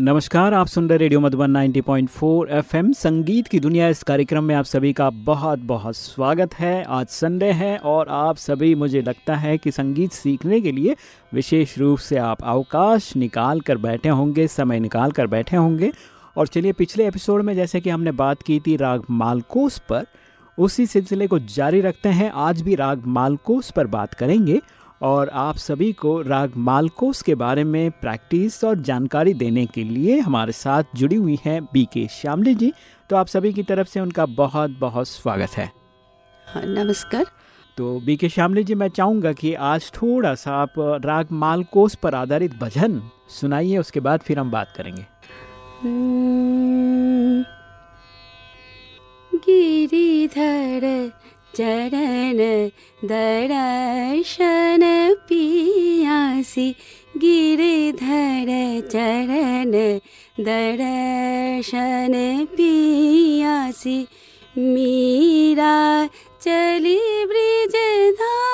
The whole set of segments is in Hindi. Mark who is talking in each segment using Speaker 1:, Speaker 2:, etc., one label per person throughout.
Speaker 1: नमस्कार, आप सुन रहे रेडियो मधुबन 90.4 एफएम। संगीत की दुनिया इस कार्यक्रम में आप सभी का बहुत बहुत स्वागत है। आज संडे है और आप सभी, मुझे लगता है कि संगीत सीखने के लिए विशेष रूप से आप अवकाश निकाल कर बैठे होंगे, समय निकाल कर बैठे होंगे। और चलिए, पिछले एपिसोड में जैसे कि हमने बात की थी राग मालकोस पर, उसी सिलसिले को जारी रखते हैं। आज भी राग मालकोस पर बात करेंगे। और आप सभी को राग मालकोस के बारे में प्रैक्टिस और जानकारी देने के लिए हमारे साथ जुड़ी हुई हैं बी के श्यामली जी। तो आप सभी की तरफ़ से उनका बहुत बहुत स्वागत है।
Speaker 2: हाँ, नमस्कार।
Speaker 1: तो बी के श्यामली जी मैं चाहूँगा कि आज थोड़ा सा आप राग मालकोस पर आधारित भजन सुनाइए उसके बाद फिर हम बात करेंगे।
Speaker 2: हम्म। गिरिधर चरण दर्शन पियासी गिरधर चरण दर्शन पियासी। मीरा चली ब्रिज धाम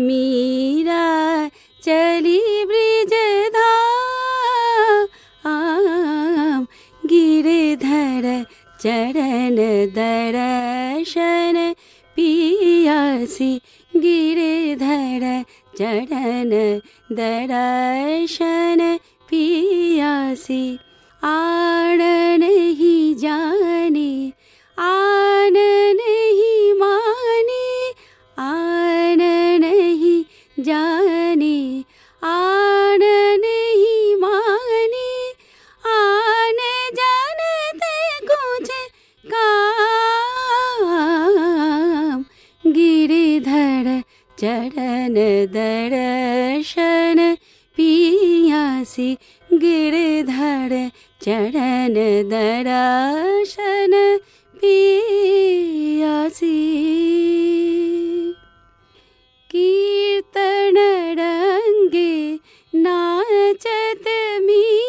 Speaker 2: मीरा चली चरण दर्शन पियासी गिरधर चरण दर्शन पियासी। आड़ नहीं जाने आन चरण दर्शन पियासी गिरधर चरण दर्शन पियासी। कीर्तन रंगे नाचत मीरा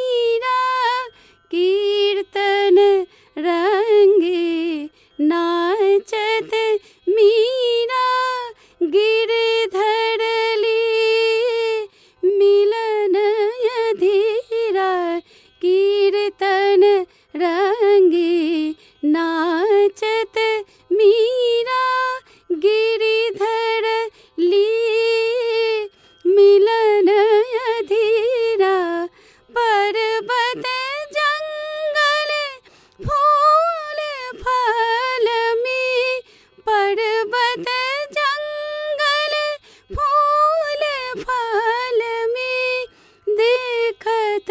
Speaker 2: पर्वत जंगल फूल फल में देखत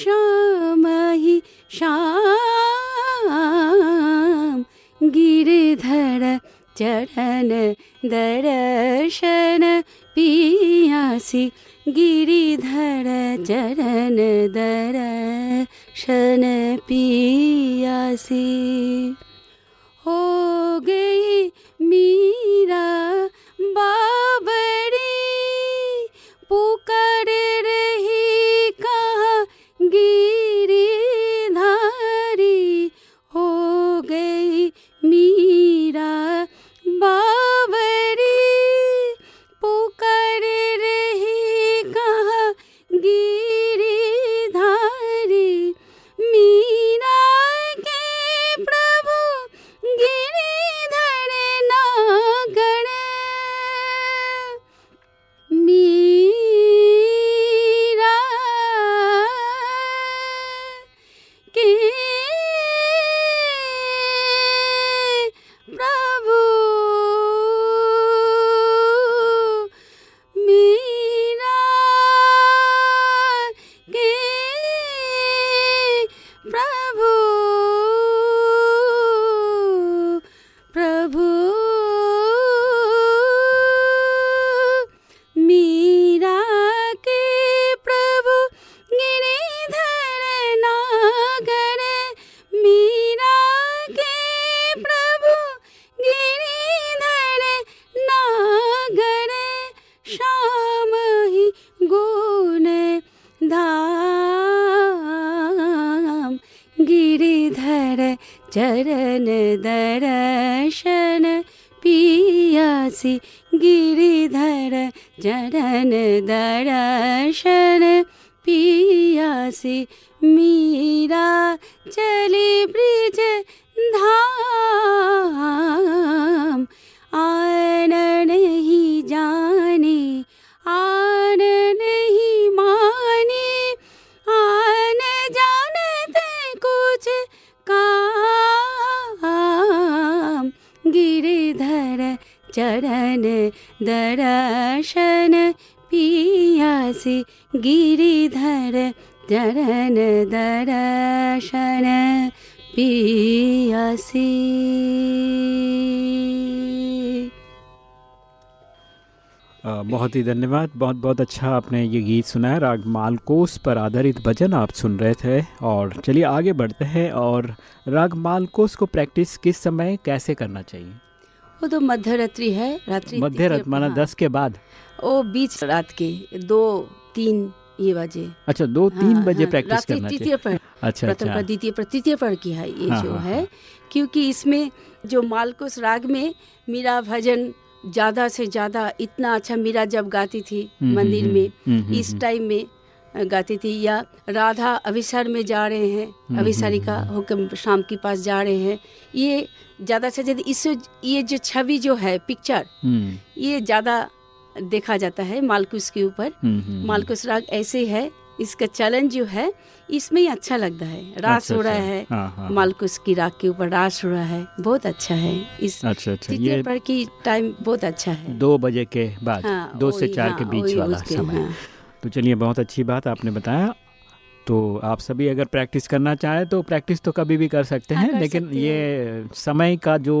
Speaker 2: श्याम ही श्याम गिरधर चरण दर्शन पियासी गिरिधर चरण दर्शन पियासी हो गई मीरा later. चरण दर्शन पियासी गिरिधर चरण दर्शन पिया से मीरा चले ब्रिज धाम। आन नहीं जाने आन नहीं माने चरण दर्शन पिया से गिरिधर चरण दर्शन पिया से।
Speaker 1: बहुत ही धन्यवाद। बहुत बहुत अच्छा आपने ये गीत सुनाया राग मालकोस पर आधारित भजन आप सुन रहे थे। और चलिए आगे बढ़ते हैं। और राग मालकोस को प्रैक्टिस किस समय, कैसे करना चाहिए?
Speaker 2: वो तो मध्य रात्रि है रात्रि
Speaker 1: मध्य रात माना
Speaker 2: हाँ,
Speaker 1: दस के बाद?
Speaker 2: वो बीच रात के दो तीन ये बजे।
Speaker 1: अच्छा दो तीन
Speaker 2: हाँ,
Speaker 1: बजे
Speaker 2: हाँ,
Speaker 1: प्रैक्टिस करना
Speaker 2: तृतीय पर
Speaker 1: अच्छा
Speaker 2: प्रथम
Speaker 1: अच्छा
Speaker 2: पर द्वितीय पर तृतीय पर की है ये
Speaker 1: हाँ,
Speaker 2: जो
Speaker 1: हाँ।
Speaker 2: क्योंकि इसमें जो मालकुस राग में मीरा भजन ज़्यादा से ज़्यादा इतना अच्छा मीरा जब गाती थी
Speaker 1: हम्म,
Speaker 2: मंदिर
Speaker 1: हम्म,
Speaker 2: में
Speaker 1: हम्म, हम्म,
Speaker 2: इस। टाइम में गाती थी या राधा अभिसर में जा रहे हैं
Speaker 1: हम्म,
Speaker 2: अभिसारिका
Speaker 1: हम्म,
Speaker 2: होकर शाम के पास जा रहे हैं। ये ज़्यादा से ज़्यादा इस ये जो छवि जो है पिक्चर
Speaker 1: हम्म,
Speaker 2: ये ज़्यादा देखा जाता है मालकुस के ऊपर।
Speaker 1: हम्म, हम्म,
Speaker 2: मालकुस राग ऐसे है इसका चलन जो है इसमें ही अच्छा लगता है। रास
Speaker 1: अच्छा,
Speaker 2: हो रहा
Speaker 1: अच्छा,
Speaker 2: है
Speaker 1: हाँ, हाँ,
Speaker 2: मालकुस की राग के ऊपर रास हो रहा है बहुत अच्छा है। इस
Speaker 1: अच्छा अच्छा। ये
Speaker 2: पर की टाइम बहुत अच्छा है।
Speaker 1: दो बजे के बाद
Speaker 2: हाँ,
Speaker 1: दो से चार
Speaker 2: हाँ,
Speaker 1: के बीच वाला समय।
Speaker 2: हाँ।
Speaker 1: तो चलिए बहुत अच्छी बात आपने बताया। तो आप सभी अगर प्रैक्टिस करना चाहें तो प्रैक्टिस तो कभी भी कर सकते
Speaker 2: हाँ,
Speaker 1: हैं
Speaker 2: कर
Speaker 1: लेकिन
Speaker 2: सकते
Speaker 1: ये समय का जो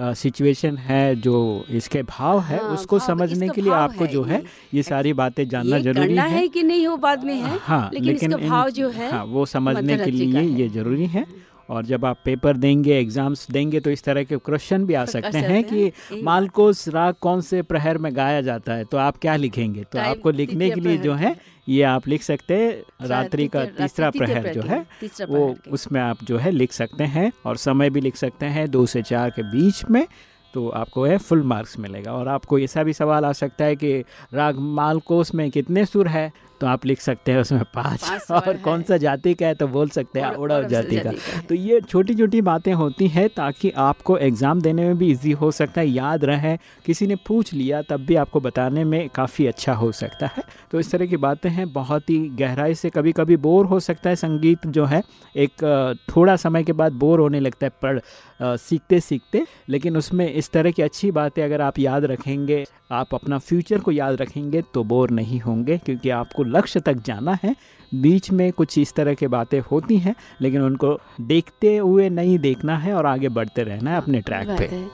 Speaker 1: सिचुएशन है जो इसके भाव है
Speaker 2: हाँ,
Speaker 1: उसको
Speaker 2: भाव,
Speaker 1: समझने के लिए आपको जो है
Speaker 2: ये।
Speaker 1: सारी बातें जानना ज़रूरी
Speaker 2: करना
Speaker 1: है।
Speaker 2: है कि नहीं हो बाद में है
Speaker 1: हाँ
Speaker 2: लेकिन लेकिन
Speaker 1: इसका
Speaker 2: भाव जो है
Speaker 1: हाँ वो समझने के लिए ये ज़रूरी है। और जब आप पेपर देंगे एग्ज़ाम्स देंगे तो इस तरह के क्वेश्चन भी आ सकते हैं
Speaker 2: हैं,
Speaker 1: कि मालकोस राग कौन से प्रहर में गाया जाता है? तो आप क्या लिखेंगे? तो आपको लिखने के लिए जो है ये आप लिख सकते हैं रात्रि का तीसरा प्रहर जो है वो उसमें आप जो है लिख सकते हैं और समय भी लिख सकते हैं दो से चार के बीच में तो आपको है फुल मार्क्स मिलेगा। और आपको ऐसा भी सवाल आ सकता है कि राग मालकोस में कितने सुर है? तो आप लिख सकते हैं उसमें पाँच। और कौन सा जाति का है तो बोल सकते हैं
Speaker 2: और
Speaker 1: जाति का। तो ये छोटी छोटी बातें होती हैं ताकि आपको एग्ज़ाम देने में भी इजी हो सकता है याद रहे। किसी ने पूछ लिया तब भी आपको बताने में काफ़ी अच्छा हो सकता है। तो इस तरह की बातें हैं बहुत ही गहराई से कभी कभी बोर हो सकता है। संगीत जो है एक थोड़ा समय के बाद बोर होने लगता है पढ़ सीखते सीखते लेकिन उसमें इस तरह की अच्छी बातें अगर आप याद रखेंगे आप अपना फ्यूचर को याद रखेंगे तो बोर नहीं होंगे क्योंकि आपको लक्ष्य तक जाना है। बीच में कुछ इस तरह की बातें होती हैं लेकिन उनको देखते हुए नहीं देखना है और आगे बढ़ते रहना है अपने ट्रैक पे।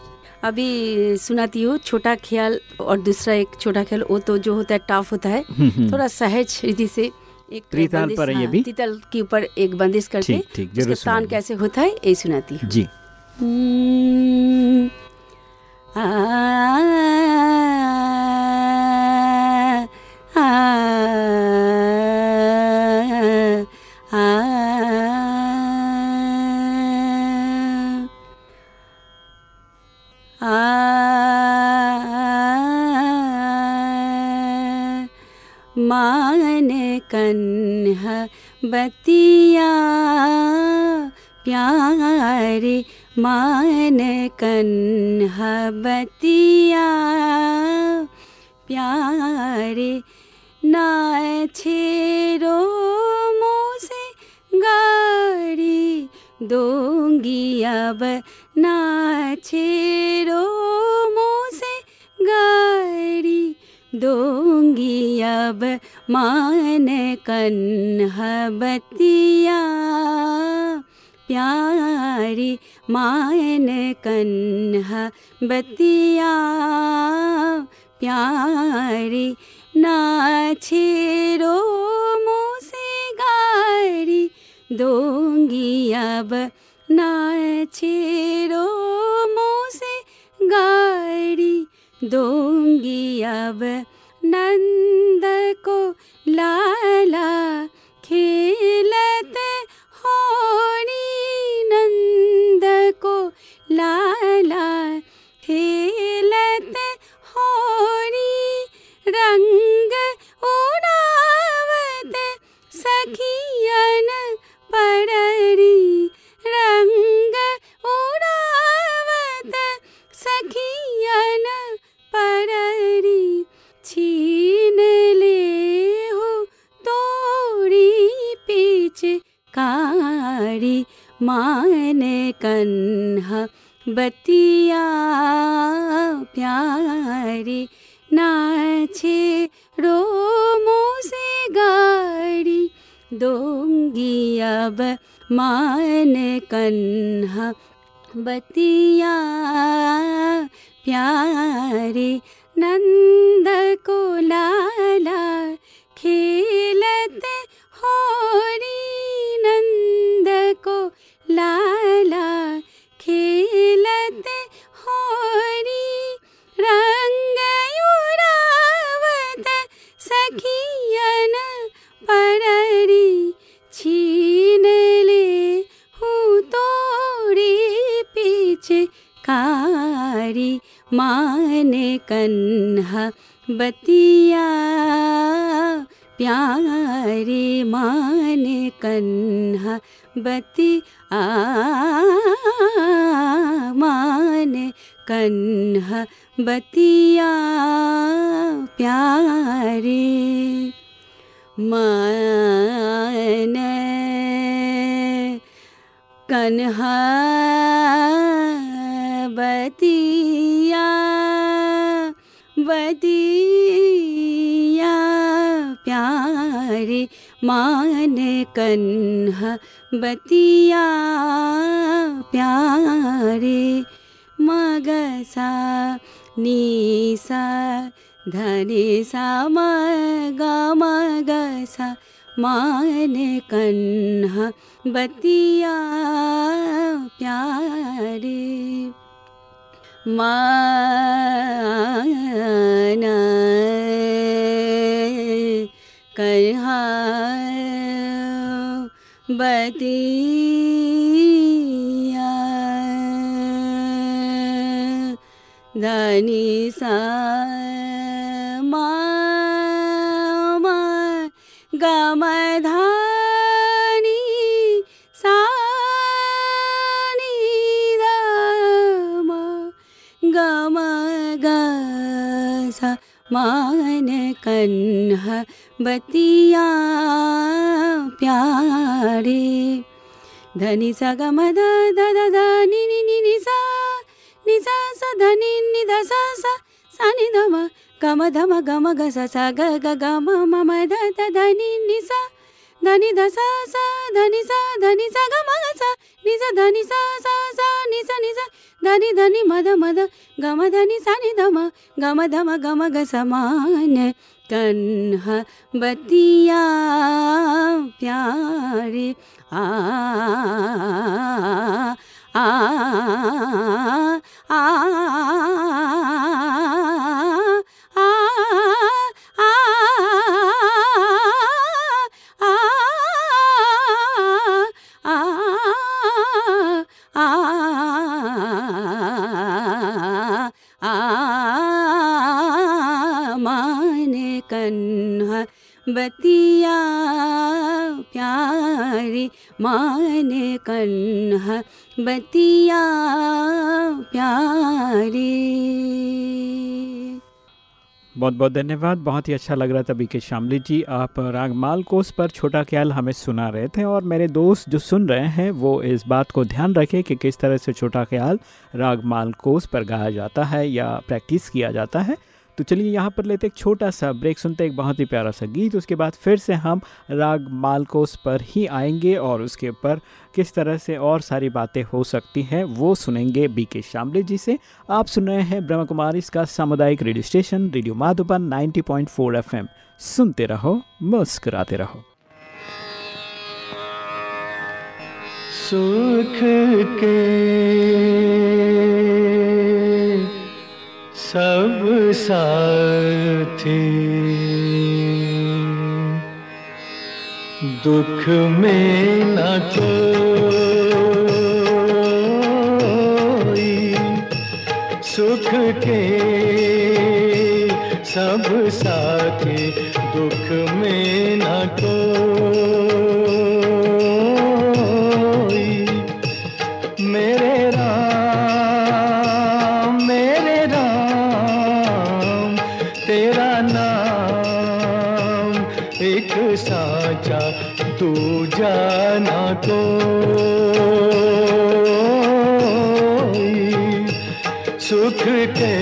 Speaker 2: अभी सुनाती हूँ छोटा ख्याल और दूसरा एक छोटा ख्याल वो तो जो होता है टफ होता है।
Speaker 1: हम्म, हम्म।
Speaker 2: थोड़ा सहज रीति से एक
Speaker 1: त्रिताल पर है ये
Speaker 2: हाँ,
Speaker 1: भी?
Speaker 2: त्रिताल के ऊपर एक बंदिश करके
Speaker 1: ठीक ठीक ज़रूर
Speaker 2: उसका तान कैसे होता है ये सुनाती हूँ।
Speaker 1: जी।
Speaker 2: हम्म, आ, आ, मान कन्ह बतिया, प्यारे मान कन्ह बतिया, प्यारे ना छेरो मोसे गाड़ी दूँगी अब ना छेरो मोसे गाड़ी दूँगी अब मान कन्ह बतिया प्यारी मान कन्ह बतिया प्यारी नाछेरो मोसे गाड़ी दूँगी अब नाछेरो मोसे गाड़ी दूंगी अब नंद को लाला खेलत बतिया प्यारी नाचे रोमो से गाड़ी दोंगी अब मान कन्हा। बतिया प्यारे नंद को लाला कन्हा बतिया प्यारे मान कन्हा बती आ मान कन्हा बतिया प्यारे मान कन्हा बतिया। बतिया प्यारे मान कन्हा बतिया प्यारे मगसा निसा धनि सा मग मगसा मान कन्हा बतिया प्यारे मान कन्हा बतिया धनी सा मा गम मान कन्हा बतिया प्यारे। धनी सा गम ध नि नि नि सा नि सा सा ध नि नि ध सा सा सा नि ध म गम ध म गम ग सा सा ग ग ग म म म ध ध ध नि नि सा ध नि ध सा सा ध नि सा ध नि सा ग म ग सा नि सा ध नि सा सा सा नि सा नि सा ध नि ध नि म ध म ध ग म ध नि सा नि ध म ग म ध म ग म ग सा मान कन्हा बतिया प्यारे आ आ आ मान कन्हा बतिया प्यारी मान कन्हा बतिया
Speaker 1: बहुत बहुत धन्यवाद। बहुत ही अच्छा लग रहा था बी के शामली जी। आप रागमाल कोस पर छोटा ख्याल हमें सुना रहे थे और मेरे दोस्त जो सुन रहे हैं, वो इस बात को ध्यान रखें कि किस तरह से छोटा ख्याल रागमाल कोस पर गाया जाता है या प्रैक्टिस किया जाता है। तो चलिए यहाँ पर लेते एक छोटा सा ब्रेक सुनते एक बहुत ही प्यारा सा गीत, उसके बाद फिर से हम राग मालकोस पर ही आएँगे और उसके ऊपर किस तरह से और सारी बातें हो सकती हैं, वो सुनेंगे बी के शामले जी से। आप सुन रहे हैं ब्रह्म कुमारी इसका सामुदायिक radio station, radio Madhuban 90.4 FM सुनते रहो, मुस्कुराते रहो।
Speaker 3: सुख के सब साथी। दुख में न कोई सुख के सब साथी। दुख में जाना को सुख के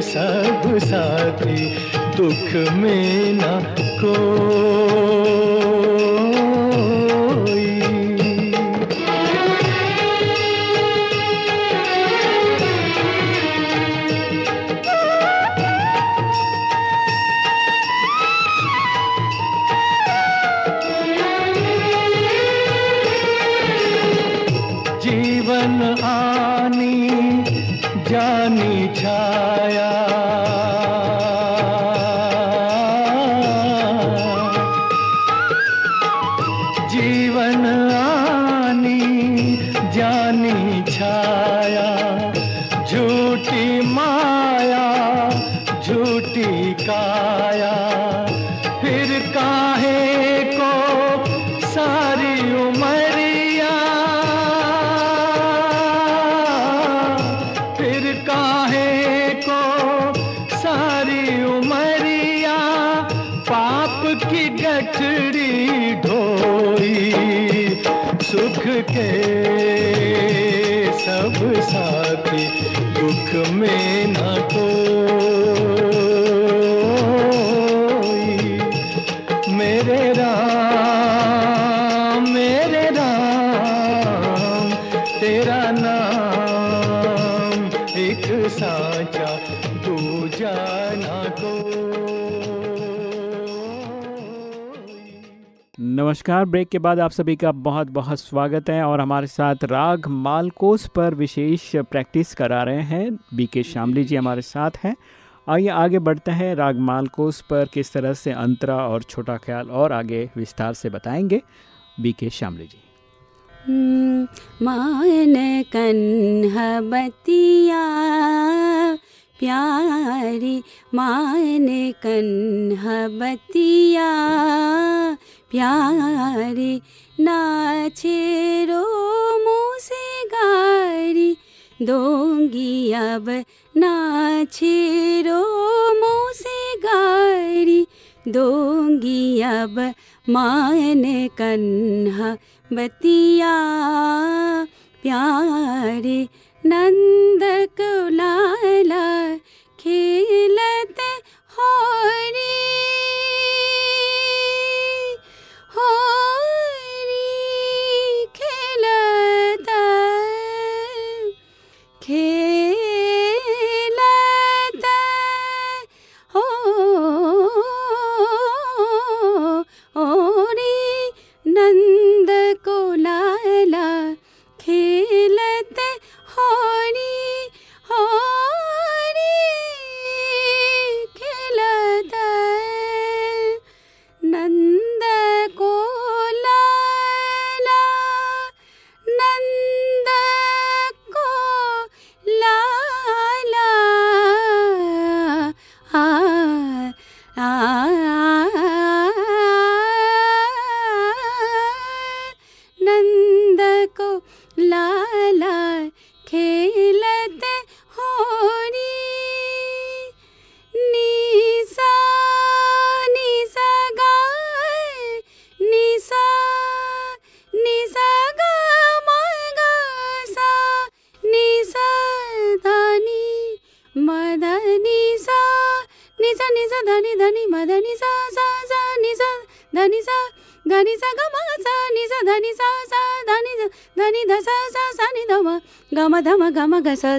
Speaker 3: सब साथी दुख में ना कोई की गठड़ी ढोई सुख के सब साथी दुख में न कोई।
Speaker 1: नमस्कार। ब्रेक के बाद आप सभी का बहुत बहुत स्वागत है और हमारे साथ राग मालकोस पर विशेष प्रैक्टिस करा रहे हैं। बी के शामली जी हमारे साथ हैं। आइए आगे बढ़ते हैं। राग मालकोस पर किस तरह से अंतरा और छोटा ख्याल और आगे विस्तार से बताएँगे। बी के शामली जी।
Speaker 2: हम्म, मान कन्ह बतिया प्यारी मान कन्ह बतिया प्यारी नाचे रो से गारी। दोंगी अब नाचे रो से गारी। दोंगी अब मान कन्हा बतिया। प्यारे नंद को लाला खेलत होरी।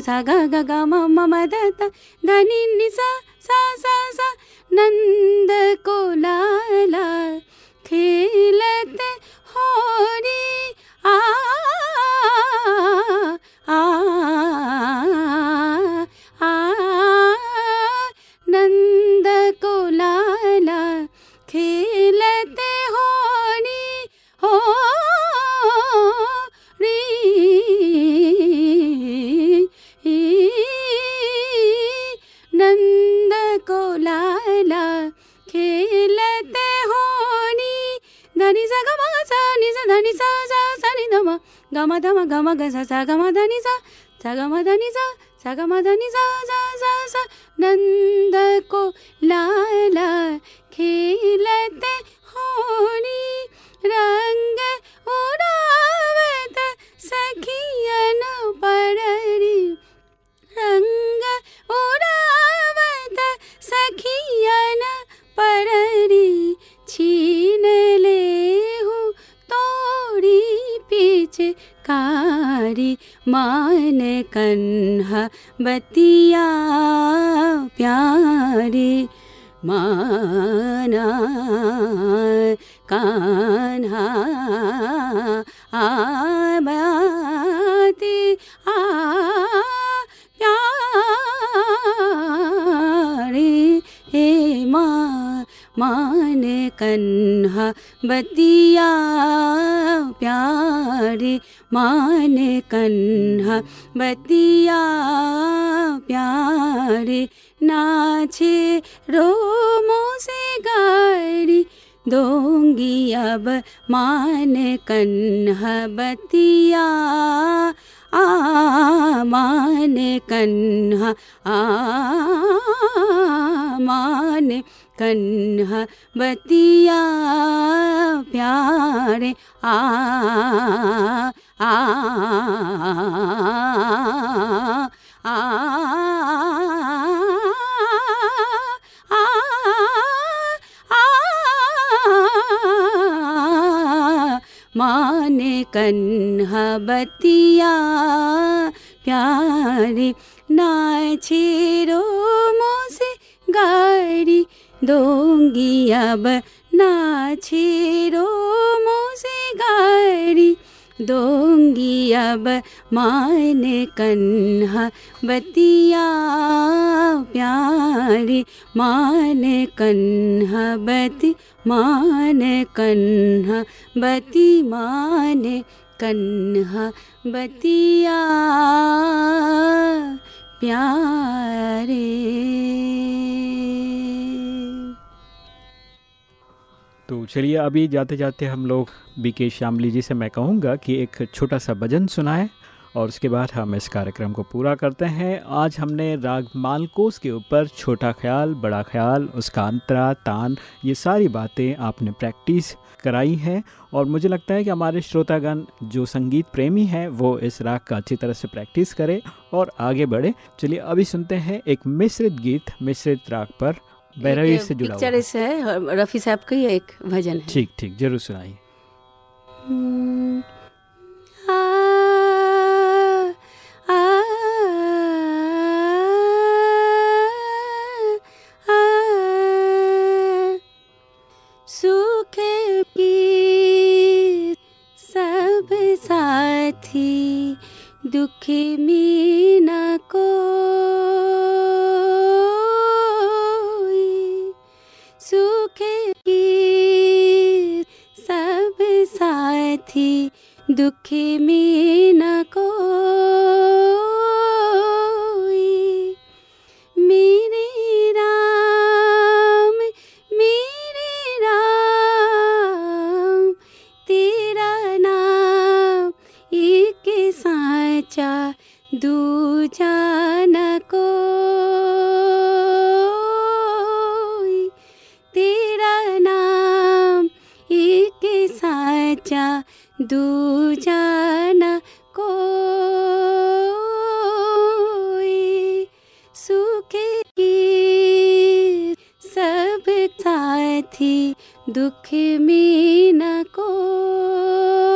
Speaker 2: स ग ग ग म म म ध ध धनी नि सा सा सा। सा नंद को लाला खेलत होरी आ आ आ धनी सा सा सा नि ध म ग म ध म ग सा सा ग म ध सा सा ग म ध सा सा ग म ध सा सा सा सा नंद को लाला खेलते होनी रंग उड़ावत सखियन कन्हा बतिया प्यारी माना कान्हा आबाती कन्हा बतिया प्यारे मान कन्हा बतिया प्यारे नाचे रोमो से गाड़ी दोंगी अब मान कन्हा बतिया आ मान कन्हा आ मान कन्हा बतिया प्यारे आ आ आ मान कन्हा बतिया प्यारे नाचे रोमो से गाड़ी दोंगी अब नाचे रोमो से गाड़ी दोंगी अब मान कन्हा बतिया प्यारे मान कन्हा बती मान कन्हा बती मान कन्हा बतिया प्यारे।
Speaker 1: तो चलिए अभी जाते जाते हम लोग बीके श्यामली जी से मैं कहूँगा कि एक छोटा सा भजन सुनाए। और उसके बाद हम इस कार्यक्रम को पूरा करते हैं। आज हमने राग मालकोस के ऊपर छोटा ख्याल बड़ा ख्याल उसका अंतरा तान ये सारी बातें आपने प्रैक्टिस कराई है। और मुझे लगता है कि हमारे श्रोतागण जो संगीत प्रेमी हैं वो इस राग का अच्छी तरह से प्रैक्टिस करें और आगे बढ़े। चलिए अभी सुनते हैं एक मिश्रित गीत मिश्रित राग पर बैरवी से जुड़ा हुआ।
Speaker 2: है रफ़ी साहब का ही एक भजन है।
Speaker 1: ठीक ठीक ज़रूर सुनाइए।
Speaker 2: सुख पी सब साथी दुख में साथी दुख में न कोई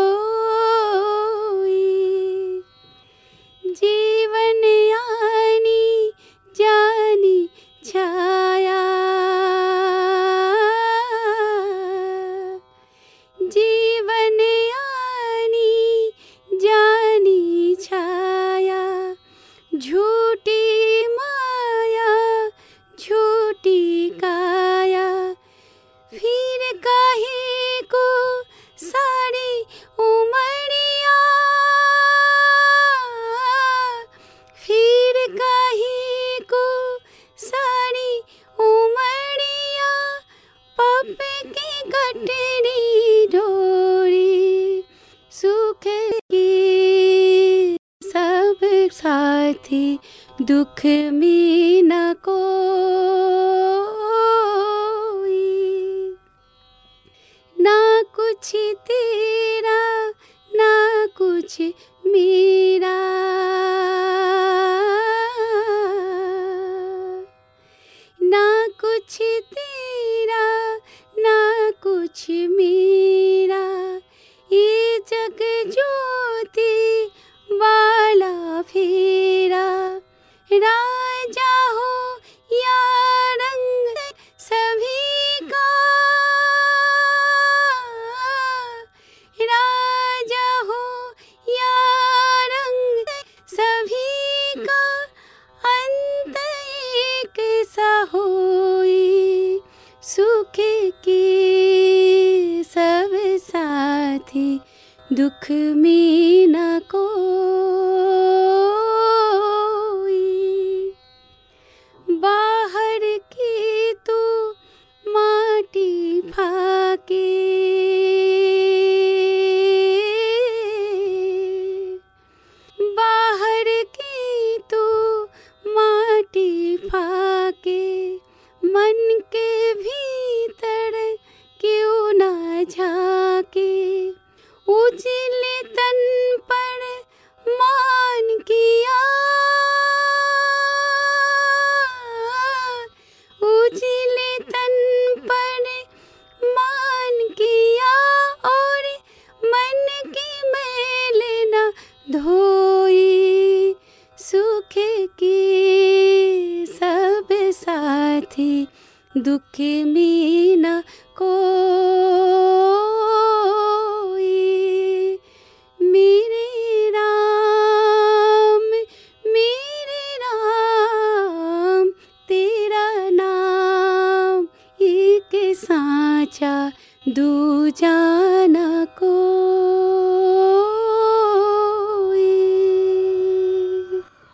Speaker 2: कोई।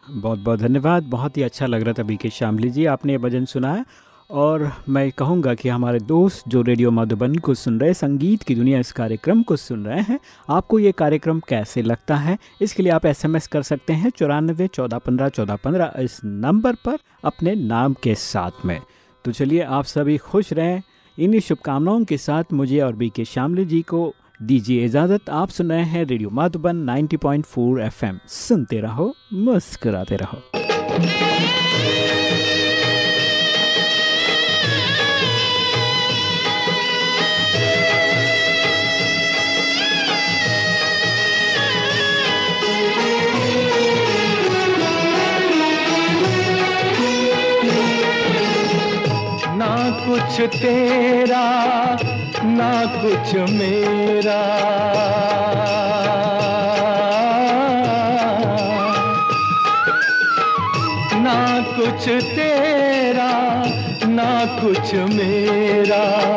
Speaker 1: बहुत बहुत धन्यवाद। बहुत ही अच्छा लग रहा था बी के शामली जी, आपने ये भजन सुनाया और मैं कहूँगा कि हमारे दोस्त जो रेडियो मधुबन को सुन रहे संगीत की दुनिया इस कार्यक्रम को सुन रहे हैं, आपको ये कार्यक्रम कैसे लगता है? इसके लिए आप एसएमएस कर सकते हैं चौरानबे चौदह पंद्रह चौदह पंद्रह इस नंबर पर अपने नाम के साथ में। तो चलिए, आप सभी खुश रहें। इन्हीं शुभकामनाओं के साथ मुझे और बी के शामली जी को दीजिए इजाज़त। आप सुन रहे हैं रेडियो माधुबन 90.4 एफएम। सुनते रहो, मुस्कुराते रहो।
Speaker 3: कुछ तेरा ना कुछ मेरा। ना कुछ तेरा ना कुछ मेरा।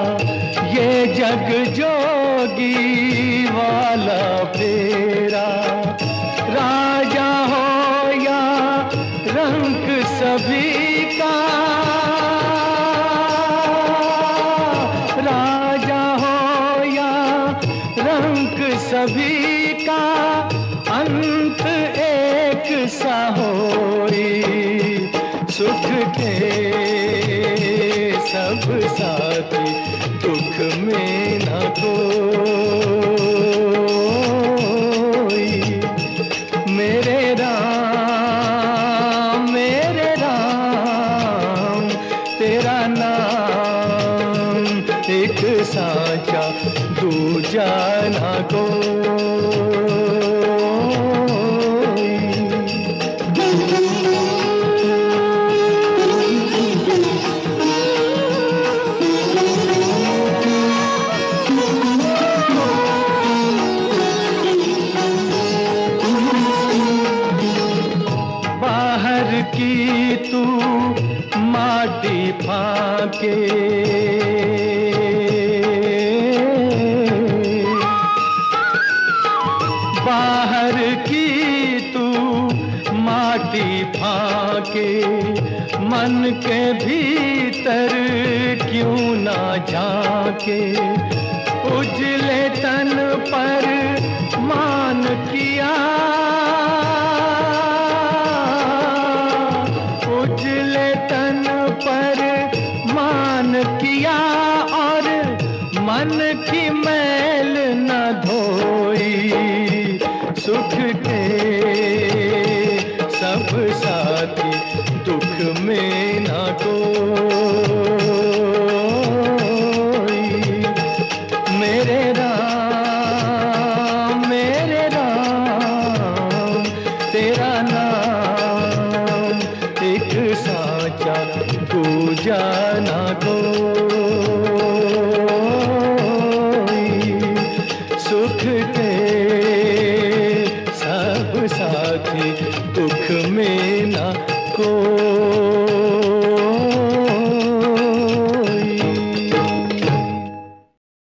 Speaker 3: झाके उजले तन पर मान किया